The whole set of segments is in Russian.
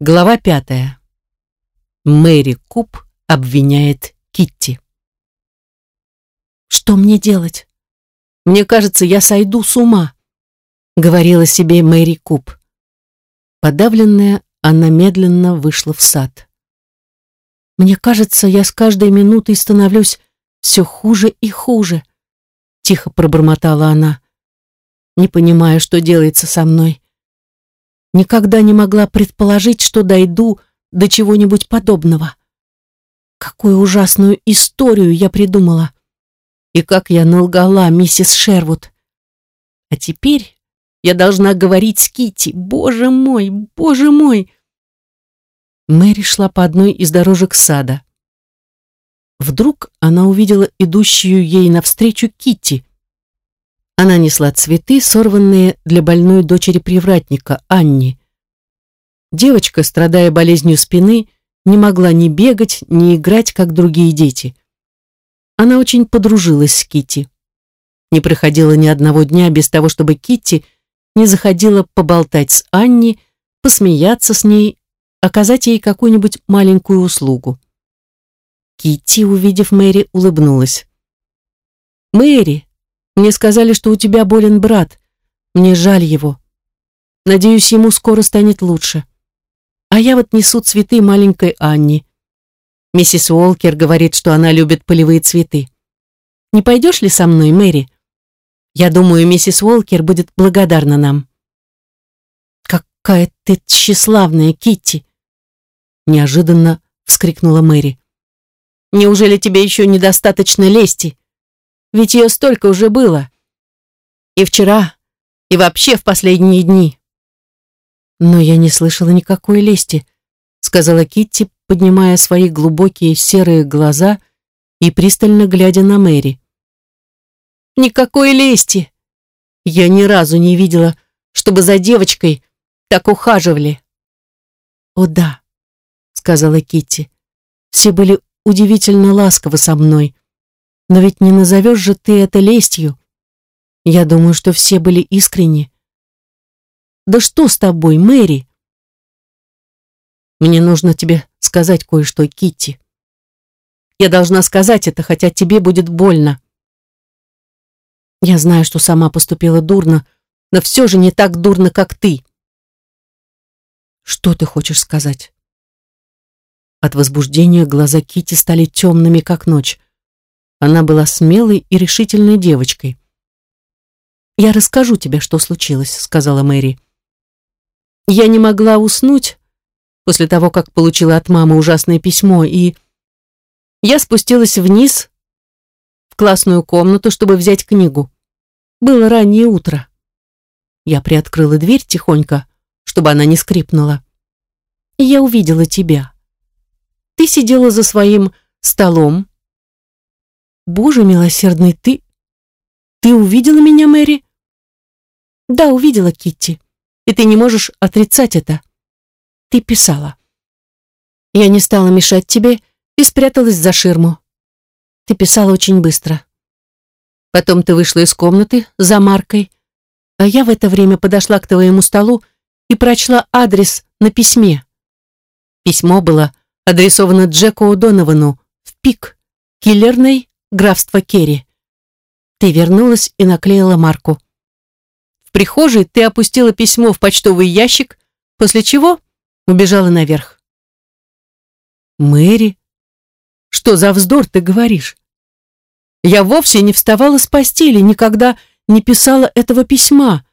Глава пятая. Мэри Куб обвиняет Китти. «Что мне делать? Мне кажется, я сойду с ума», — говорила себе Мэри Куб. Подавленная, она медленно вышла в сад. «Мне кажется, я с каждой минутой становлюсь все хуже и хуже», — тихо пробормотала она. «Не понимаю, что делается со мной. Никогда не могла предположить, что дойду до чего-нибудь подобного. Какую ужасную историю я придумала. И как я налгала, миссис Шервуд. А теперь я должна говорить с Кити. Боже мой, боже мой. Мэри шла по одной из дорожек сада. Вдруг она увидела идущую ей навстречу Кити. Она несла цветы, сорванные для больной дочери привратника, Анни. Девочка, страдая болезнью спины, не могла ни бегать, ни играть, как другие дети. Она очень подружилась с Кити. Не проходило ни одного дня без того, чтобы Китти не заходила поболтать с Анни, посмеяться с ней, оказать ей какую-нибудь маленькую услугу. Китти, увидев Мэри, улыбнулась. «Мэри, мне сказали, что у тебя болен брат. Мне жаль его. Надеюсь, ему скоро станет лучше. А я вот несу цветы маленькой Анни. Миссис Уолкер говорит, что она любит полевые цветы. Не пойдешь ли со мной, Мэри? Я думаю, миссис Уолкер будет благодарна нам. Какая ты тщеславная, Китти! Неожиданно вскрикнула Мэри. Неужели тебе еще недостаточно лести? Ведь ее столько уже было. И вчера, и вообще в последние дни. Но я не слышала никакой лести, сказала Китти, поднимая свои глубокие серые глаза и пристально глядя на Мэри. Никакой лести. Я ни разу не видела, чтобы за девочкой так ухаживали. О да, сказала Китти. Все были удивительно ласковы со мной. Но ведь не назовешь же ты это лестью. Я думаю, что все были искренни. Да что с тобой, Мэри? Мне нужно тебе сказать кое-что, Китти. Я должна сказать это, хотя тебе будет больно. Я знаю, что сама поступила дурно, но все же не так дурно, как ты. Что ты хочешь сказать? От возбуждения глаза Кити стали темными, как ночь. Она была смелой и решительной девочкой. «Я расскажу тебе, что случилось», — сказала Мэри. «Я не могла уснуть после того, как получила от мамы ужасное письмо, и я спустилась вниз в классную комнату, чтобы взять книгу. Было раннее утро. Я приоткрыла дверь тихонько, чтобы она не скрипнула. И я увидела тебя. Ты сидела за своим столом, Боже милосердный, ты... Ты увидела меня, Мэри? Да, увидела, Китти. И ты не можешь отрицать это. Ты писала. Я не стала мешать тебе и спряталась за ширму. Ты писала очень быстро. Потом ты вышла из комнаты за Маркой, а я в это время подошла к твоему столу и прочла адрес на письме. Письмо было адресовано Джеку О'Доновану в ПИК, киллерной графство Керри. Ты вернулась и наклеила марку. В прихожей ты опустила письмо в почтовый ящик, после чего убежала наверх. Мэри, что за вздор ты говоришь? Я вовсе не вставала с постели, никогда не писала этого письма.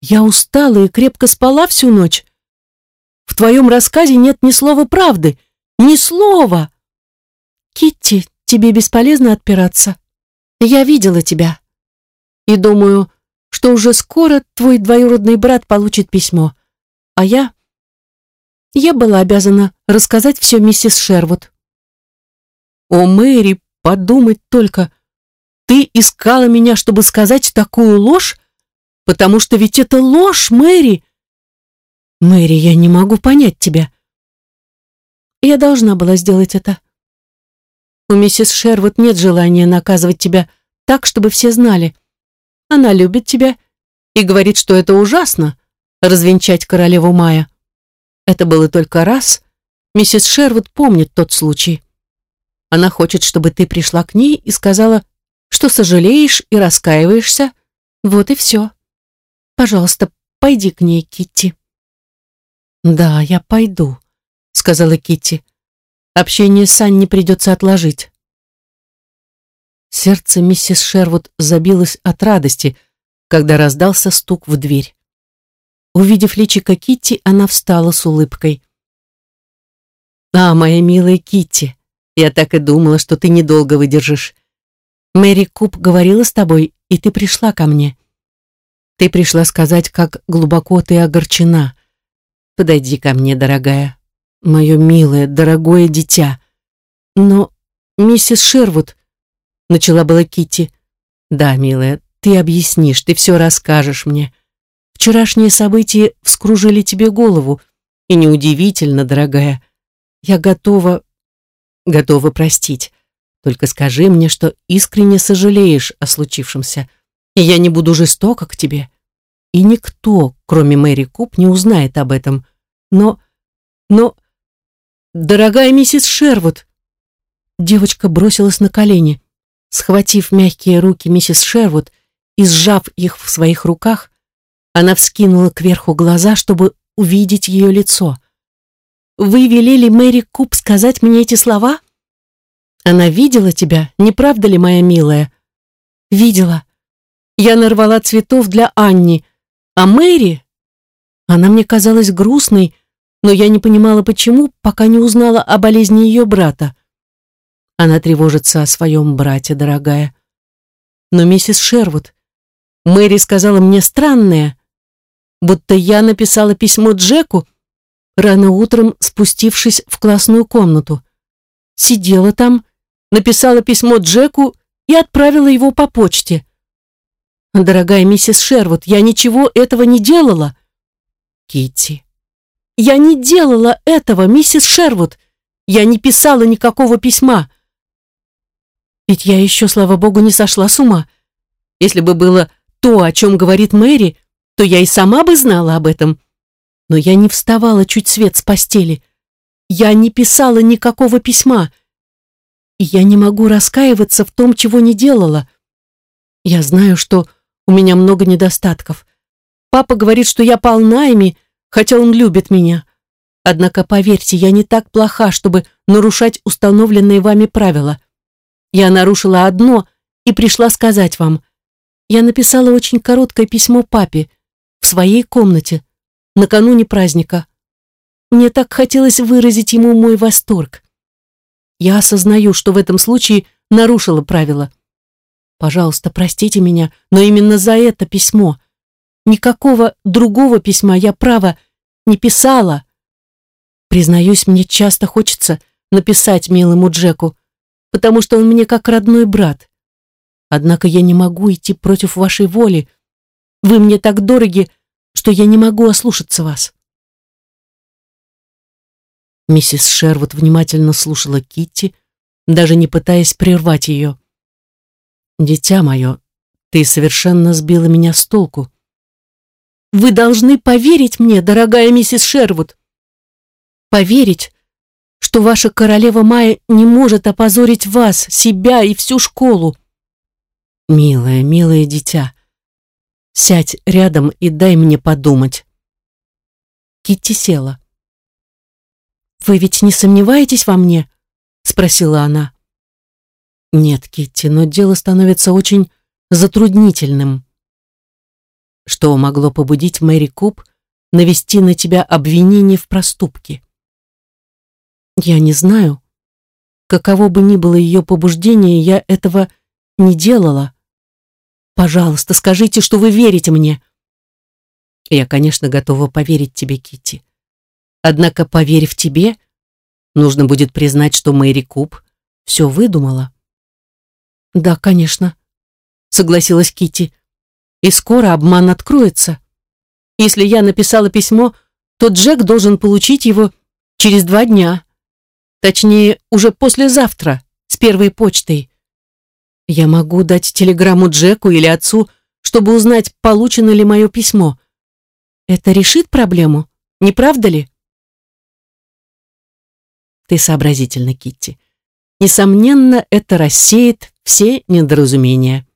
Я устала и крепко спала всю ночь. В твоем рассказе нет ни слова правды, ни слова. Китти, Тебе бесполезно отпираться. Я видела тебя. И думаю, что уже скоро твой двоюродный брат получит письмо. А я... Я была обязана рассказать все миссис Шервуд. О, Мэри, подумать только. Ты искала меня, чтобы сказать такую ложь? Потому что ведь это ложь, Мэри. Мэри, я не могу понять тебя. Я должна была сделать это. У миссис Шервуд нет желания наказывать тебя так, чтобы все знали. Она любит тебя и говорит, что это ужасно — развенчать королеву Мая. Это было только раз. Миссис Шервуд помнит тот случай. Она хочет, чтобы ты пришла к ней и сказала, что сожалеешь и раскаиваешься. Вот и все. Пожалуйста, пойди к ней, Китти. Да, я пойду, сказала Китти. Общение с Анни придется отложить. Сердце миссис Шервуд забилось от радости, когда раздался стук в дверь. Увидев личико Китти, она встала с улыбкой. «А, моя милая Китти, я так и думала, что ты недолго выдержишь. Мэри Куб говорила с тобой, и ты пришла ко мне. Ты пришла сказать, как глубоко ты огорчена. Подойди ко мне, дорогая, мое милое, дорогое дитя. Но, миссис Шервуд, начала была Китти. Да, милая, ты объяснишь, ты все расскажешь мне. Вчерашние события вскружили тебе голову, и неудивительно, дорогая. Я готова, готова простить. Только скажи мне, что искренне сожалеешь о случившемся, и я не буду жестока к тебе. И никто, кроме Мэри Куб, не узнает об этом. Но... но... Дорогая миссис Шервуд! Девочка бросилась на колени. Схватив мягкие руки миссис Шервуд и сжав их в своих руках, она вскинула кверху глаза, чтобы увидеть ее лицо. «Вы велели Мэри Куб сказать мне эти слова?» «Она видела тебя, не правда ли, моя милая?» «Видела. Я нарвала цветов для Анни, а Мэри...» Она мне казалась грустной, но я не понимала, почему, пока не узнала о болезни ее брата. Она тревожится о своем брате, дорогая. Но миссис Шервуд, Мэри сказала мне странное будто я написала письмо Джеку, рано утром спустившись в классную комнату. Сидела там, написала письмо Джеку и отправила его по почте. Дорогая миссис Шервуд, я ничего этого не делала. Китти. Я не делала этого, миссис Шервуд. Я не писала никакого письма. Ведь я еще, слава богу, не сошла с ума. Если бы было то, о чем говорит Мэри, то я и сама бы знала об этом. Но я не вставала чуть свет с постели. Я не писала никакого письма. И я не могу раскаиваться в том, чего не делала. Я знаю, что у меня много недостатков. Папа говорит, что я полна ими, хотя он любит меня. Однако, поверьте, я не так плоха, чтобы нарушать установленные вами правила. Я нарушила одно и пришла сказать вам. Я написала очень короткое письмо папе, в своей комнате, накануне праздника. Мне так хотелось выразить ему мой восторг. Я осознаю, что в этом случае нарушила правила. Пожалуйста, простите меня, но именно за это письмо. Никакого другого письма я, право, не писала. Признаюсь, мне часто хочется написать милому Джеку, потому что он мне как родной брат. Однако я не могу идти против вашей воли, вы мне так дороги, что я не могу ослушаться вас. Миссис Шервуд внимательно слушала Китти, даже не пытаясь прервать ее. «Дитя мое, ты совершенно сбила меня с толку. Вы должны поверить мне, дорогая миссис Шервуд. Поверить, что ваша королева Майя не может опозорить вас, себя и всю школу. Милое, милое дитя, Сядь рядом и дай мне подумать. Китти села. «Вы ведь не сомневаетесь во мне?» — спросила она. «Нет, Китти, но дело становится очень затруднительным». Что могло побудить Мэри Куб навести на тебя обвинение в проступке? Я не знаю. Каково бы ни было ее побуждение, я этого не делала. Пожалуйста, скажите, что вы верите мне. Я, конечно, готова поверить тебе, Китти. Однако, поверив тебе, нужно будет признать, что Мэри Куб все выдумала. Да, конечно, согласилась Китти. И скоро обман откроется. Если я написала письмо, то Джек должен получить его через два дня. Точнее, уже послезавтра, с первой почтой. Я могу дать телеграмму Джеку или отцу, чтобы узнать, получено ли мое письмо. Это решит проблему, не правда ли? Ты сообразительна, Китти. Несомненно, это рассеет все недоразумения.